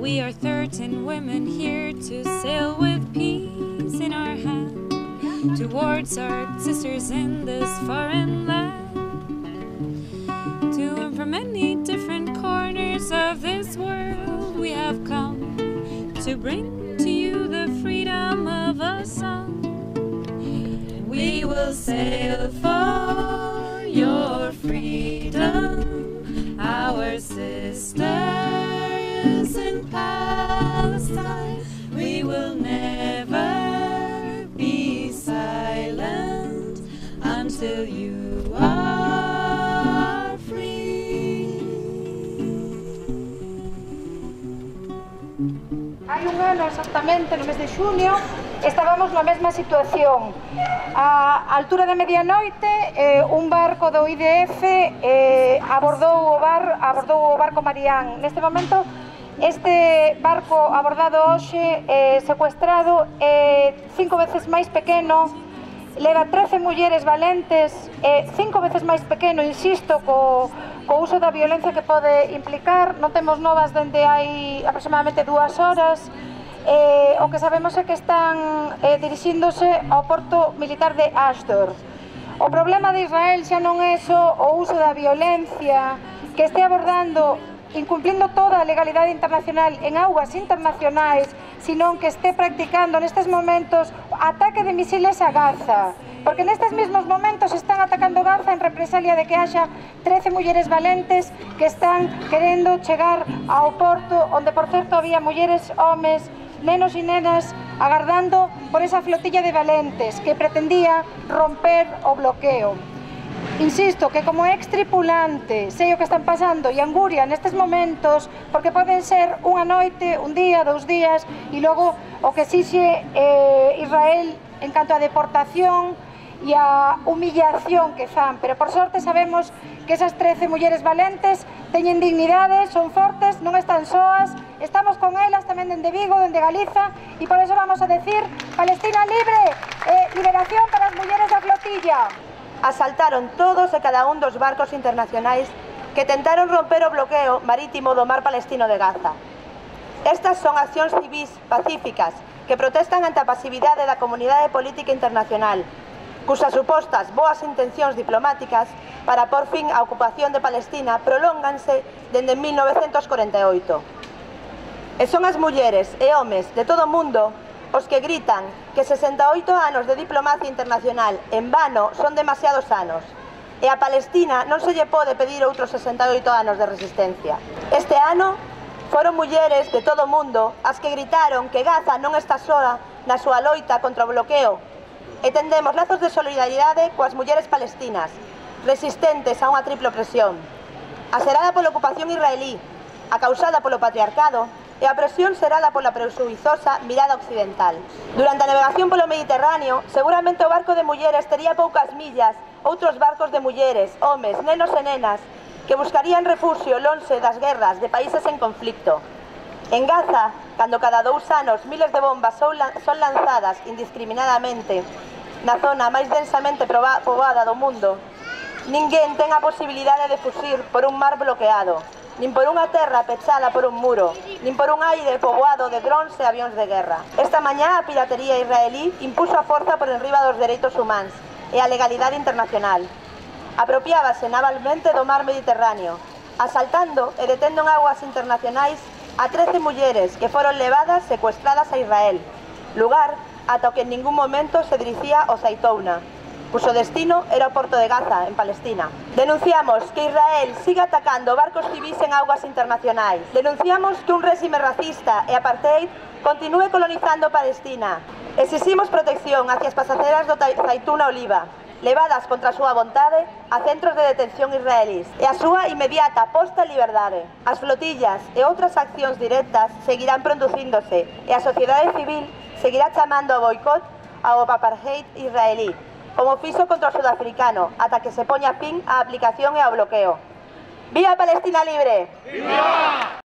We are 13 women here to sail with peace in our hand towards our sisters in this foreign land. To and from many different corners of this world, we have come to bring to you the freedom of a song. We will sail for your freedom, till you are free. Hai un ano exactamente, no mes de xunio estábamos na mesma situación. A altura da medianoite, eh, un barco do IDF eh, abordou o bar, abordou o barco Marián. Neste momento, este barco abordado hoxe eh, secuestrado é eh, cinco veces máis pequeno leva 13 mulleres valentes e cinco veces máis pequeno, insisto, co, co uso da violencia que pode implicar. Non temos novas dende hai aproximadamente dúas horas. Eh, o que sabemos é que están eh, dirixíndose ao porto militar de Ashdod. O problema de Israel xa non é só o uso da violencia que este abordando incumplindo toda a legalidade internacional en augas internacionais sino que esté practicando nestes momentos ataque de misiles a Gaza porque nestes mesmos momentos están atacando Gaza en represalia de que haxa 13 mulleres valentes que están querendo chegar ao porto onde por certo había mulleres, homes, nenos e nenas agardando por esa flotilla de valentes que pretendía romper o bloqueo. Insisto que como ex tripulante sei o que están pasando e anguria nestes momentos porque poden ser unha noite, un día, dous días e logo o que exixe eh, Israel en canto a deportación e a humillación que fan. Pero por sorte sabemos que esas 13 mulleres valentes teñen dignidade, son fortes, non están soas, estamos con elas tamén dende Vigo, dende Galiza e por eso vamos a decir Palestina libre, eh, liberación para as mulleres da flotilla asaltaron todos e cada un dos barcos internacionais que tentaron romper o bloqueo marítimo do mar palestino de Gaza. Estas son accións civis pacíficas que protestan ante a pasividade da comunidade política internacional, cusas supostas boas intencións diplomáticas para por fin a ocupación de Palestina prolónganse dende 1948. E son as mulleres e homes de todo o mundo Os que gritan que 68 anos de diplomacia internacional en vano son demasiados anos. E a Palestina non se lle pode pedir outros 68 anos de resistencia. Este ano foron mulleres de todo o mundo as que gritaron que Gaza non está sola na súa loita contra o bloqueo e tendemos lazos de solidaridade coas mulleres palestinas resistentes a unha triple opresión. A pola ocupación israelí, a causada polo patriarcado e a presión será pola presuizosa mirada occidental. Durante a navegación polo Mediterráneo, seguramente o barco de mulleres tería poucas millas, outros barcos de mulleres, homes, nenos e nenas, que buscarían refuxio lonxe das guerras de países en conflicto. En Gaza, cando cada dous anos miles de bombas son lanzadas indiscriminadamente na zona máis densamente poboada do mundo, ninguén ten a posibilidade de fuxir por un mar bloqueado, nin por unha terra pechada por un muro, nin por un aire poboado de drones e avións de guerra. Esta mañá a piratería israelí impuso a forza por enriba dos dereitos humanos e a legalidade internacional. Apropiábase navalmente do mar Mediterráneo, asaltando e detendo en aguas internacionais a 13 mulleres que foron levadas secuestradas a Israel, lugar ata o que en ningún momento se dirixía o Zaitouna, cuso destino era o porto de Gaza, en Palestina. Denunciamos que Israel siga atacando barcos civis en augas internacionais. Denunciamos que un réxime racista e apartheid continúe colonizando Palestina. Exiximos protección hacia as pasaceras do Zaituna Oliva, levadas contra a súa vontade a centros de detención israelís e a súa inmediata posta en liberdade. As flotillas e outras accións directas seguirán producíndose e a sociedade civil seguirá chamando ao boicot ao apartheid israelí como fixo contra o sudafricano, ata que se poña fin á aplicación e ao bloqueo. ¡Viva Palestina Libre! ¡Viva!